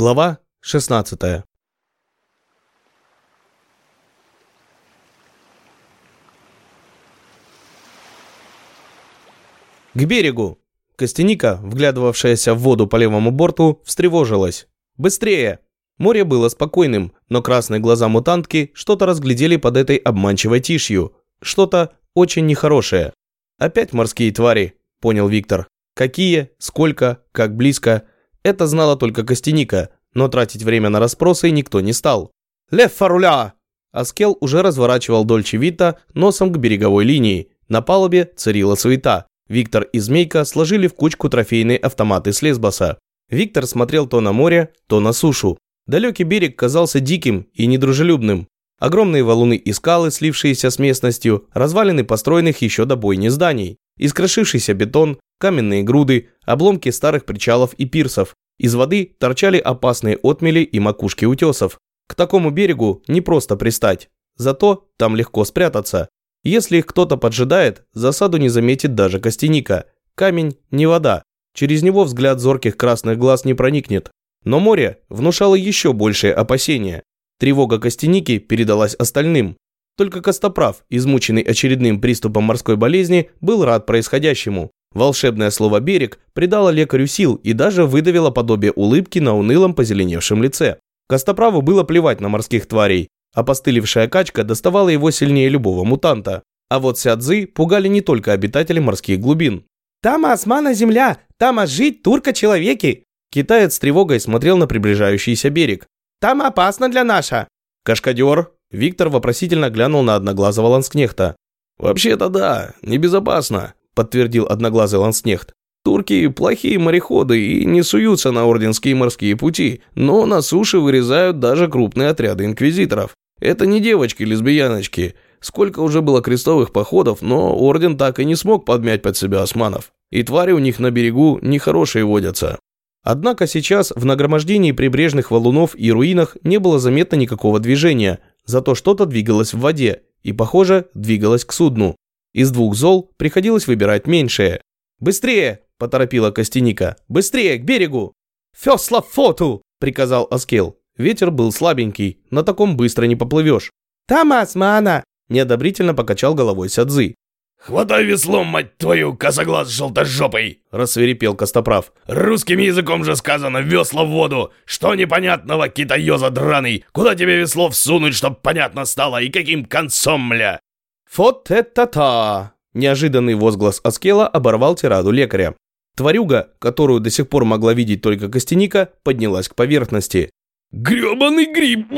Глава 16 К берегу! Костяника, вглядывавшаяся в воду по левому борту, встревожилась. «Быстрее!» Море было спокойным, но красные глаза мутантки что-то разглядели под этой обманчивой тишью. Что-то очень нехорошее. «Опять морские твари», – понял Виктор. «Какие, сколько, как близко – это знала только Костяника, но тратить время на расспросы никто не стал. «Лев фаруля!» Аскел уже разворачивал Дольче Вита носом к береговой линии. На палубе царила суета. Виктор и Змейка сложили в кучку трофейные автоматы с Лесбоса. Виктор смотрел то на море, то на сушу. Далекий берег казался диким и недружелюбным. Огромные валуны и скалы, слившиеся с местностью, развалины построенных еще до бойни зданий, искрошившийся бетон, каменные груды, обломки старых причалов и пирсов. Из воды торчали опасные отмели и макушки утесов. К такому берегу не просто пристать. Зато там легко спрятаться. Если их кто-то поджидает, засаду не заметит даже костяника. Камень не вода. Через него взгляд зорких красных глаз не проникнет. Но море внушало еще большее опасение. Тревога костяники передалась остальным. Только Костоправ, измученный очередным приступом морской болезни, был рад происходящему. Волшебное слово «берег» придало лекарю сил и даже выдавило подобие улыбки на унылом позеленевшем лице. Костоправу было плевать на морских тварей. Опостылевшая качка доставала его сильнее любого мутанта. А вот сядзы пугали не только обитателей морских глубин. «Там османа земля! Там жить турка-человеки!» Китаец с тревогой смотрел на приближающийся берег. «Там опасно для наша!» «Кашкадер!» Виктор вопросительно глянул на одноглазого ланскнехта. «Вообще-то да, небезопасно подтвердил одноглазый ланснехт. Турки плохие мореходы и не суются на орденские морские пути, но на суше вырезают даже крупные отряды инквизиторов. Это не девочки-лесбияночки. Сколько уже было крестовых походов, но орден так и не смог подмять под себя османов. И твари у них на берегу нехорошие водятся. Однако сейчас в нагромождении прибрежных валунов и руинах не было заметно никакого движения, зато что-то двигалось в воде и, похоже, двигалось к судну. Из двух зол приходилось выбирать меньшее. «Быстрее!» – поторопила Костяника. «Быстрее, к берегу!» «Фесла фоту!» – приказал Аскел. Ветер был слабенький, на таком быстро не поплывешь. «Там османа!» – неодобрительно покачал головой Сядзы. «Хватай веслом, мать твою, косоглаз желтожопый!» – рассверепел Костоправ. «Русским языком же сказано «весла в воду». Что непонятного, китаёза драный? Куда тебе весло всунуть, чтоб понятно стало, и каким концом, мля?» «Вот это-та!» Неожиданный возглас Аскела оборвал тираду лекаря. Тварюга, которую до сих пор могла видеть только Костяника, поднялась к поверхности. «Грёбаный гриб!»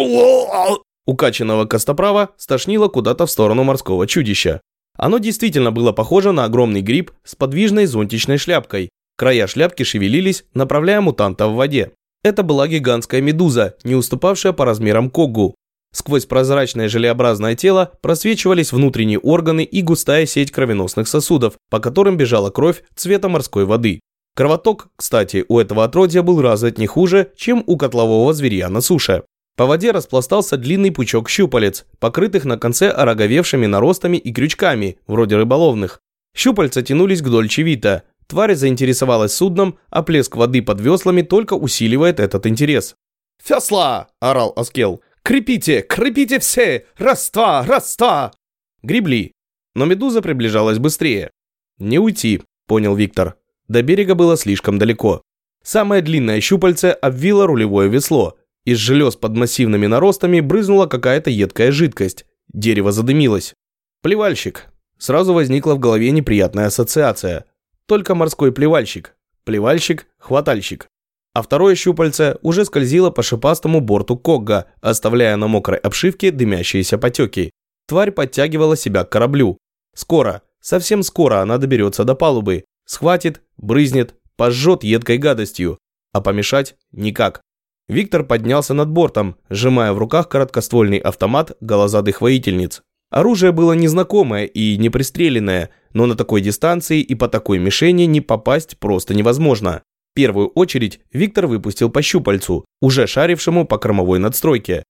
Укачанного Костоправа стошнило куда-то в сторону морского чудища. Оно действительно было похоже на огромный гриб с подвижной зонтичной шляпкой. Края шляпки шевелились, направляя мутанта в воде. Это была гигантская медуза, не уступавшая по размерам Когу. Сквозь прозрачное желеобразное тело просвечивались внутренние органы и густая сеть кровеносных сосудов, по которым бежала кровь цвета морской воды. Кровоток, кстати, у этого отродья был развит не хуже, чем у котлового зверя на суше. По воде распластался длинный пучок щупалец, покрытых на конце ороговевшими наростами и крючками, вроде рыболовных. Щупальца тянулись вдоль чевита. Тварь заинтересовалась судном, а плеск воды под веслами только усиливает этот интерес. «Фесла!» – орал Аскел. Крепите, крепите все! Раз-два, раз-два!» Гребли, но медуза приближалась быстрее. «Не уйти», — понял Виктор. До берега было слишком далеко. Самое длинное щупальце обвило рулевое весло. Из желез под массивными наростами брызнула какая-то едкая жидкость. Дерево задымилось. Плевальщик. Сразу возникла в голове неприятная ассоциация. Только морской плевальщик. Плевальщик, хватальщик а второе щупальце уже скользило по шипастому борту Когга, оставляя на мокрой обшивке дымящиеся потеки. Тварь подтягивала себя к кораблю. Скоро, совсем скоро она доберется до палубы, схватит, брызнет, пожжет едкой гадостью, а помешать никак. Виктор поднялся над бортом, сжимая в руках короткоствольный автомат голозадых воительниц. Оружие было незнакомое и непристреленное, но на такой дистанции и по такой мишени не попасть просто невозможно. Первую очередь Виктор выпустил по щупальцу, уже шарившему по кормовой надстройке.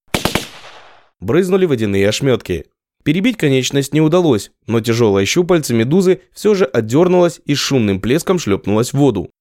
Брызнули водяные ошметки. Перебить конечность не удалось, но тяжелое щупальце медузы все же отдернулось и с шумным плеском шлепнулось в воду.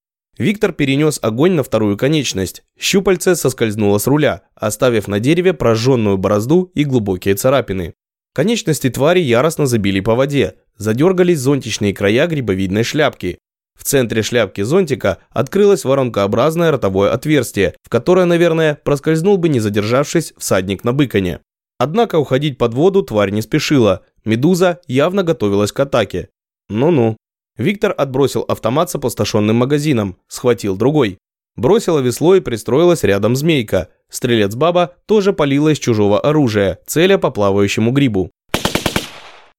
Виктор перенес огонь на вторую конечность. Щупальце соскользнуло с руля, оставив на дереве прожженную борозду и глубокие царапины. Конечности твари яростно забили по воде, задергались зонтичные края грибовидной шляпки. В центре шляпки зонтика открылось воронкообразное ротовое отверстие, в которое, наверное, проскользнул бы, не задержавшись, всадник на быконе. Однако уходить под воду тварь не спешила. Медуза явно готовилась к атаке. Ну-ну. Виктор отбросил автомат с опустошенным магазином, схватил другой. Бросила весло и пристроилась рядом змейка. Стрелец-баба тоже палила из чужого оружия, целя по плавающему грибу.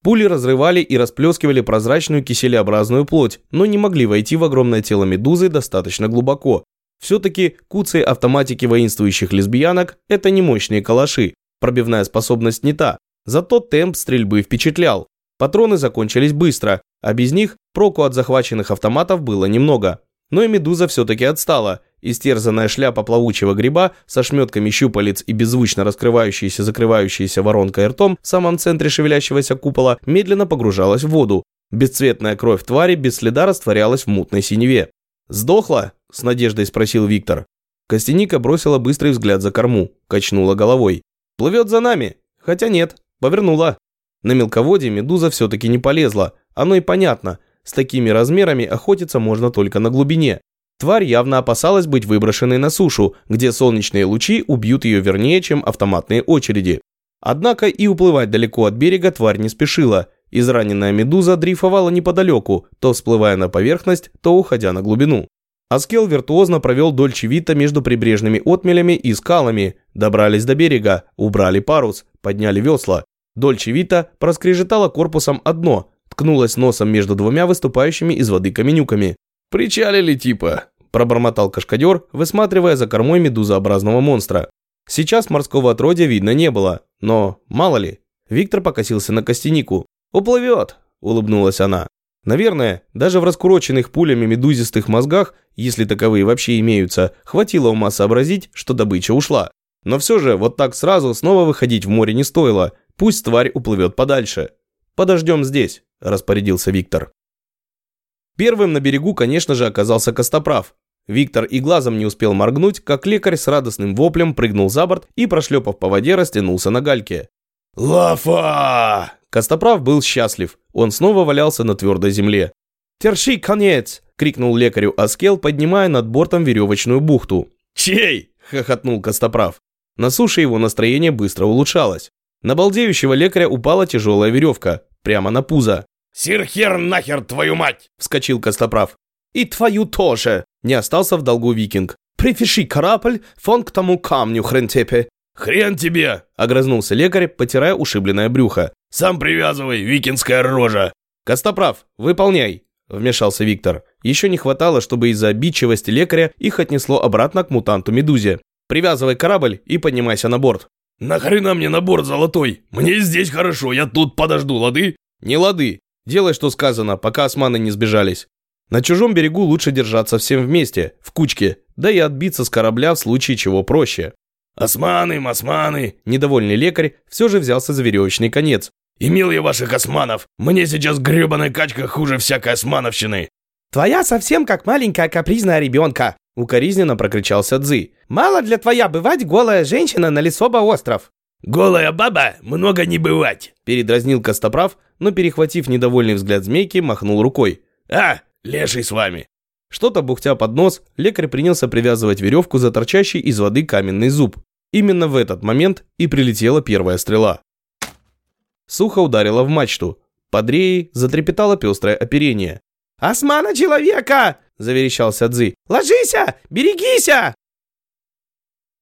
Пули разрывали и расплескивали прозрачную киселеобразную плоть, но не могли войти в огромное тело медузы достаточно глубоко. Все-таки куцы автоматики воинствующих лесбиянок – это не мощные калаши, пробивная способность не та, зато темп стрельбы впечатлял. Патроны закончились быстро, а без них проку от захваченных автоматов было немного. Но и медуза все-таки отстала. Истерзанная шляпа плавучего гриба со шметками щупалец и беззвучно раскрывающейся-закрывающейся воронкой ртом в самом центре шевелящегося купола медленно погружалась в воду. Бесцветная кровь твари без следа растворялась в мутной синеве. «Сдохла?» – с надеждой спросил Виктор. Костяника бросила быстрый взгляд за корму, качнула головой. «Плывет за нами!» Хотя нет, повернула. На мелководье медуза все-таки не полезла. Оно и понятно – с такими размерами охотиться можно только на глубине. Тварь явно опасалась быть выброшенной на сушу, где солнечные лучи убьют ее вернее, чем автоматные очереди. Однако и уплывать далеко от берега тварь не спешила. Израненная медуза дрейфовала неподалеку, то всплывая на поверхность, то уходя на глубину. Аскел виртуозно провел Дольче Вита между прибрежными отмелями и скалами, добрались до берега, убрали парус, подняли весла. Дольче Вита проскрежетала корпусом одно, ткнулась носом между двумя выступающими из воды каменюками. «Причалили типа», – пробормотал кашкадер, высматривая за кормой медузообразного монстра. Сейчас морского отродья видно не было, но мало ли. Виктор покосился на костянику. «Уплывет», – улыбнулась она. Наверное, даже в раскуроченных пулями медузистых мозгах, если таковые вообще имеются, хватило ума сообразить, что добыча ушла. Но все же вот так сразу снова выходить в море не стоило, пусть тварь уплывет подальше. Подождем здесь распорядился Виктор. Первым на берегу, конечно же, оказался Костоправ. Виктор и глазом не успел моргнуть, как лекарь с радостным воплем прыгнул за борт и, прошлепав по воде, растянулся на гальке. «Лафа!» Костоправ был счастлив. Он снова валялся на твердой земле. «Терши конец!» – крикнул лекарю Аскел, поднимая над бортом веревочную бухту. «Чей?» – хохотнул Костоправ. На суше его настроение быстро улучшалось. На балдеющего лекаря упала тяжелая веревка, прямо на пузо. «Сирхер нахер, твою мать!» – вскочил Костоправ. «И твою тоже!» – не остался в долгу викинг. «Прифиши корабль фон к тому камню, хрентепе!» «Хрен тебе!» – огрызнулся лекарь, потирая ушибленное брюхо. «Сам привязывай, викинская рожа!» «Костоправ, выполняй!» – вмешался Виктор. Еще не хватало, чтобы из-за обидчивости лекаря их отнесло обратно к мутанту-медузе. «Привязывай корабль и поднимайся на борт». «Нахрена мне на борт золотой? Мне здесь хорошо, я тут подожду, лады?» «Не лады. Делай, что сказано, пока османы не сбежались. На чужом берегу лучше держаться всем вместе, в кучке, да и отбиться с корабля в случае чего проще. «Османы, османы!» Недовольный лекарь все же взялся за веревочный конец. «Имел я ваших османов! Мне сейчас гребаная качка хуже всякой османовщины!» «Твоя совсем как маленькая капризная ребенка!» Укоризненно прокричался Цзы. «Мало для твоя бывать голая женщина на Лесоба остров!» «Голая баба, много не бывать!» Передразнил Костоправ, но, перехватив недовольный взгляд змейки, махнул рукой. «А, леший с вами!» Что-то бухтя под нос, лекарь принялся привязывать веревку за торчащий из воды каменный зуб. Именно в этот момент и прилетела первая стрела. Сухо ударила в мачту. Под реей затрепетало пестрое оперение. «Османа человека!» – заверещался Дзы. «Ложися! Берегися!»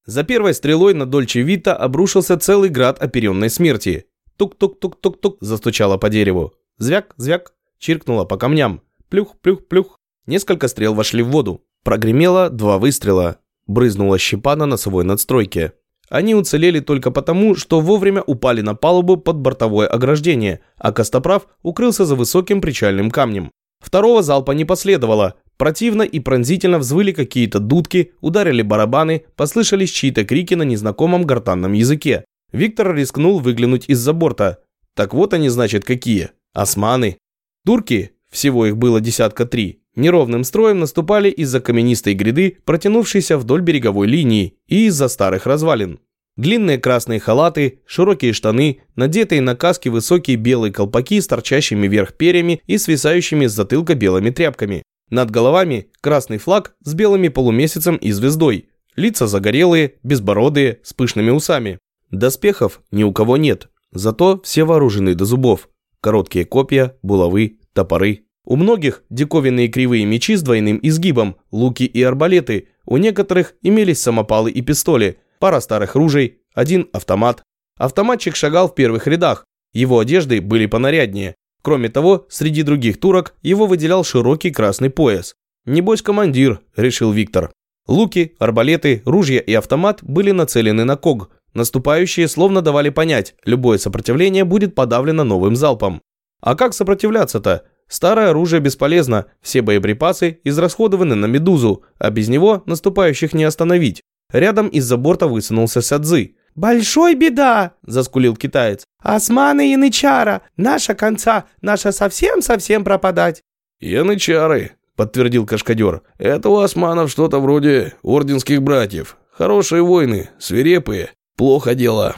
За первой стрелой на Дольче Вита обрушился целый град оперенной смерти. Тук-тук-тук-тук-тук застучало по дереву. Звяк, звяк, чиркнуло по камням. Плюх, плюх, плюх. Несколько стрел вошли в воду. Прогремело два выстрела. Брызнула щепа на носовой надстройке. Они уцелели только потому, что вовремя упали на палубу под бортовое ограждение, а Костоправ укрылся за высоким причальным камнем. Второго залпа не последовало. Противно и пронзительно взвыли какие-то дудки, ударили барабаны, послышались чьи-то крики на незнакомом гортанном языке. Виктор рискнул выглянуть из-за борта. Так вот они, значит, какие. Османы. Турки, всего их было десятка три, неровным строем наступали из-за каменистой гряды, протянувшейся вдоль береговой линии, и из-за старых развалин. Длинные красные халаты, широкие штаны, надетые на каски высокие белые колпаки с торчащими вверх перьями и свисающими с затылка белыми тряпками. Над головами красный флаг с белыми полумесяцем и звездой. Лица загорелые, безбородые, с пышными усами. Доспехов ни у кого нет, зато все вооружены до зубов. Короткие копья, булавы, топоры. У многих диковинные кривые мечи с двойным изгибом, луки и арбалеты. У некоторых имелись самопалы и пистоли – пара старых ружей, один автомат. Автоматчик шагал в первых рядах, его одежды были понаряднее. Кроме того, среди других турок его выделял широкий красный пояс. «Небось командир», – решил Виктор. Луки, арбалеты, ружья и автомат были нацелены на Ког. Наступающие словно давали понять, любое сопротивление будет подавлено новым залпом. А как сопротивляться-то? Старое оружие бесполезно, все боеприпасы израсходованы на медузу, а без него наступающих не остановить. Рядом из-за борта высунулся Сядзы. «Большой беда!» – заскулил китаец. «Османы и янычара! Наша конца! Наша совсем-совсем пропадать!» «Янычары!» – подтвердил Кашкадер. «Это у османов что-то вроде орденских братьев. Хорошие войны, свирепые. Плохо дело».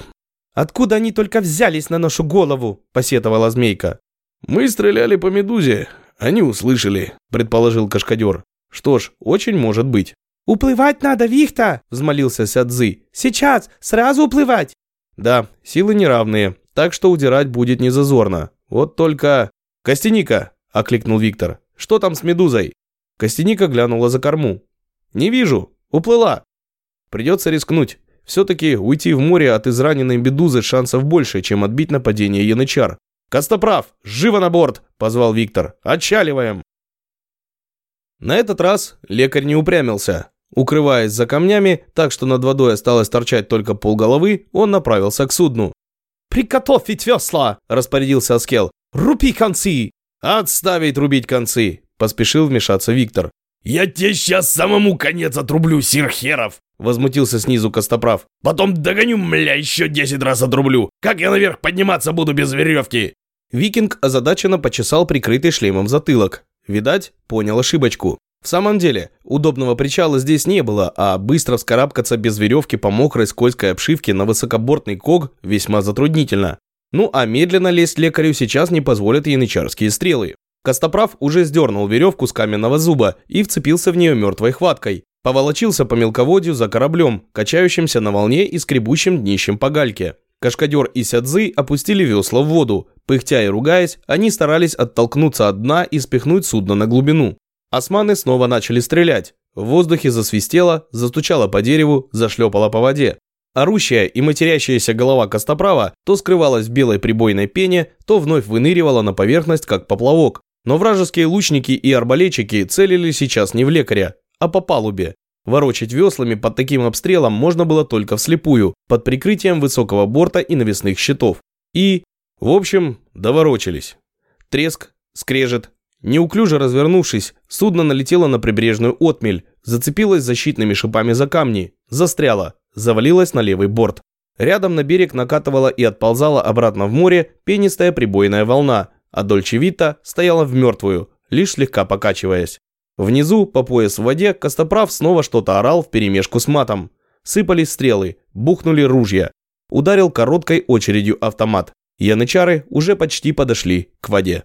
«Откуда они только взялись на нашу голову?» – посетовала змейка. «Мы стреляли по медузе. Они услышали», – предположил Кашкадер. «Что ж, очень может быть». «Уплывать надо, Вихта!» – взмолился Сядзы. «Сейчас! Сразу уплывать!» «Да, силы неравные, так что удирать будет не зазорно. Вот только...» «Костяника!» – окликнул Виктор. «Что там с медузой?» Костяника глянула за корму. «Не вижу. Уплыла». «Придется рискнуть. Все-таки уйти в море от израненной медузы шансов больше, чем отбить нападение янычар. «Костоправ, живо на борт!» – позвал Виктор. «Отчаливаем!» На этот раз лекарь не упрямился. Укрываясь за камнями, так что над водой осталось торчать только полголовы, он направился к судну. «Приготовить весла!» – распорядился Аскел. «Руби концы!» «Отставить рубить концы!» – поспешил вмешаться Виктор. «Я тебе сейчас самому конец отрублю, сирхеров!» Возмутился снизу Костоправ. «Потом догоню, мля, еще десять раз отрублю! Как я наверх подниматься буду без веревки?» Викинг озадаченно почесал прикрытый шлемом затылок. Видать, понял ошибочку. В самом деле, удобного причала здесь не было, а быстро вскарабкаться без веревки по мокрой скользкой обшивке на высокобортный ког весьма затруднительно. Ну а медленно лезть лекарю сейчас не позволят янычарские стрелы. Костоправ уже сдернул веревку с каменного зуба и вцепился в нее мертвой хваткой. Поволочился по мелководью за кораблем, качающимся на волне и скребущим днищем по гальке. Кашкадер и Сядзы опустили весла в воду. Пыхтя и ругаясь, они старались оттолкнуться от дна и спихнуть судно на глубину. Османы снова начали стрелять. В воздухе засвистело, застучало по дереву, зашлепало по воде. Орущая и матерящаяся голова Костоправа то скрывалась в белой прибойной пене, то вновь выныривала на поверхность, как поплавок. Но вражеские лучники и арбалетчики целили сейчас не в лекаря, а по палубе. Ворочать веслами под таким обстрелом можно было только вслепую, под прикрытием высокого борта и навесных щитов. И, в общем, доворочились. Треск, скрежет. Неуклюже развернувшись, судно налетело на прибрежную отмель, зацепилось защитными шипами за камни, застряло, завалилось на левый борт. Рядом на берег накатывала и отползала обратно в море пенистая прибойная волна, а Дольче Вита стояла в мертвую, лишь слегка покачиваясь. Внизу, по пояс в воде, Костоправ снова что-то орал вперемешку с матом. Сыпались стрелы, бухнули ружья. Ударил короткой очередью автомат. Янычары уже почти подошли к воде.